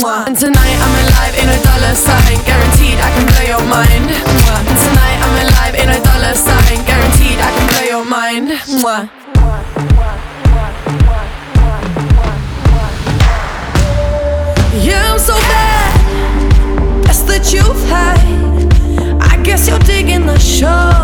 Mwah. And tonight I'm alive in a dollar sign, guaranteed I can blow your mind. Mwah. And tonight I'm alive in a dollar sign, guaranteed I can blow your mind. Mwah. Yeah, I'm so bad. That's the truth, hey. I guess you're digging the show.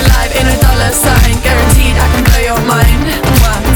alive in a dollar sign. Guaranteed I can blow your mind.